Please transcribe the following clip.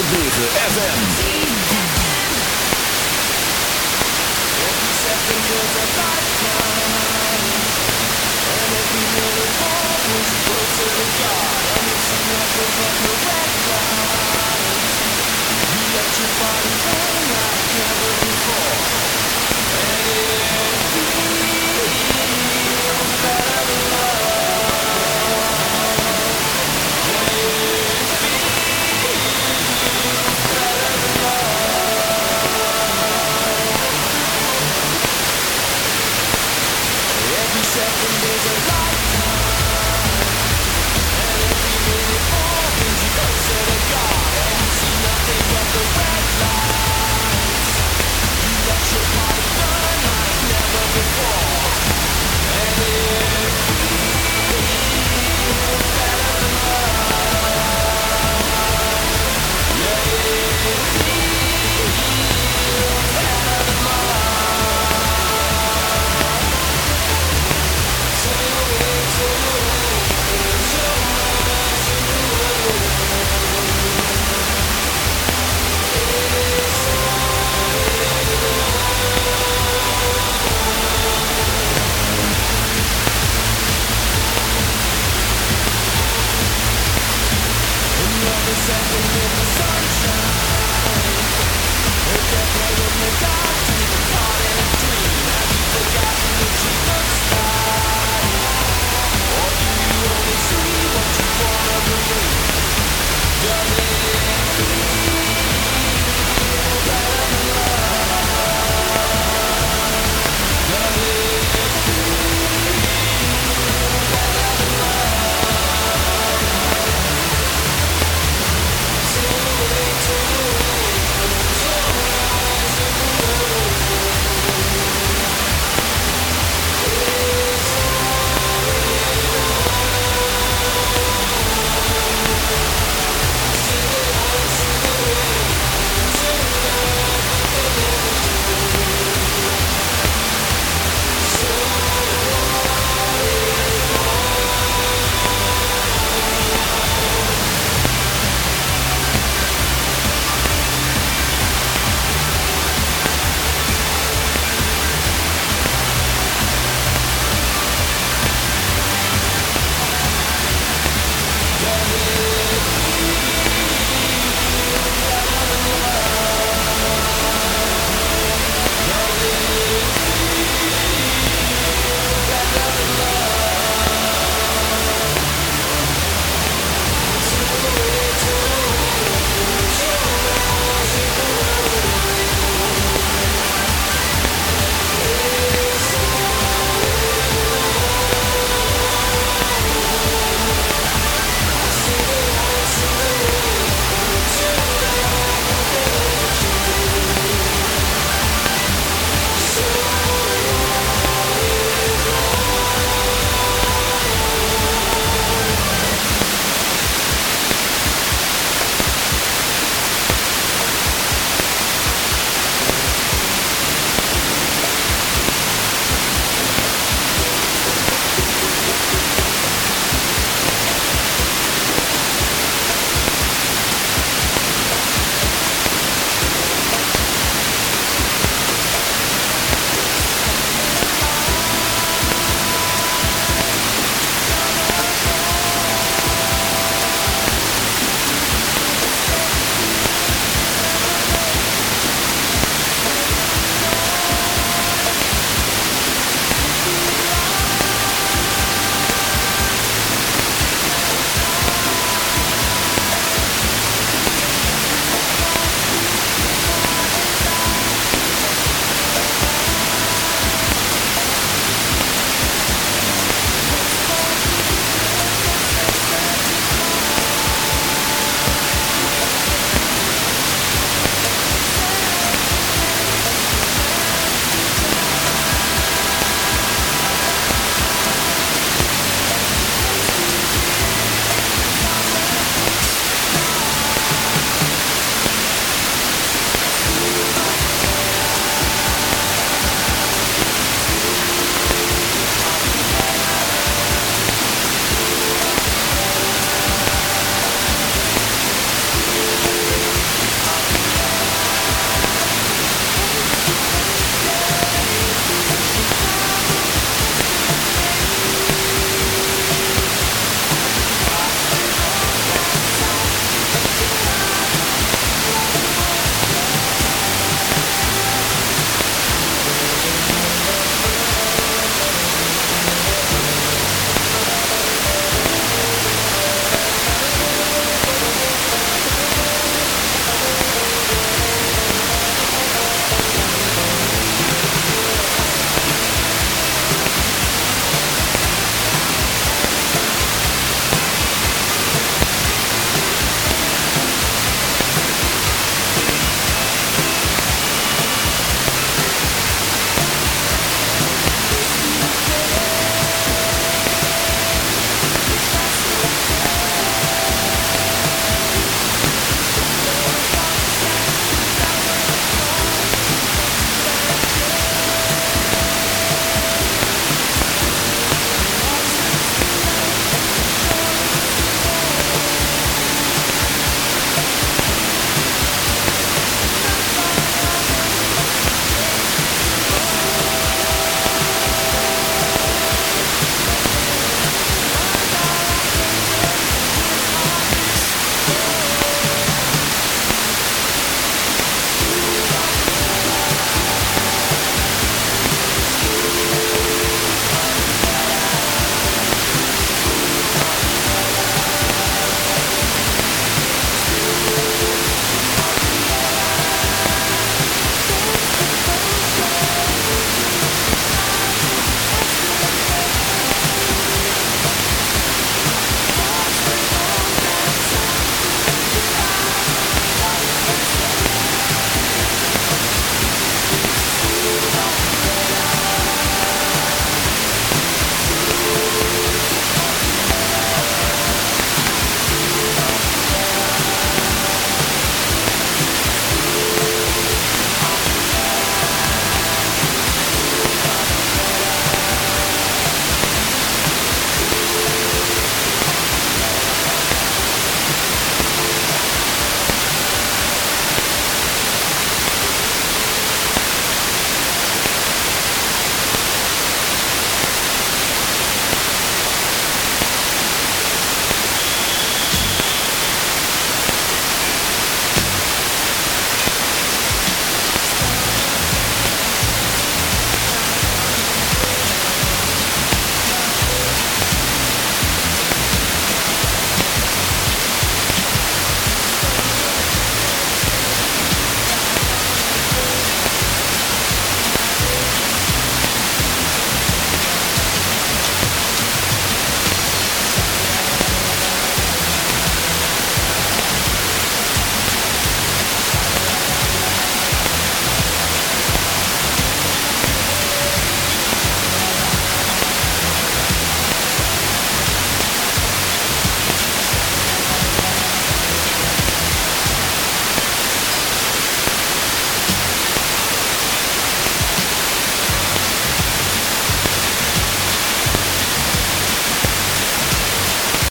FM.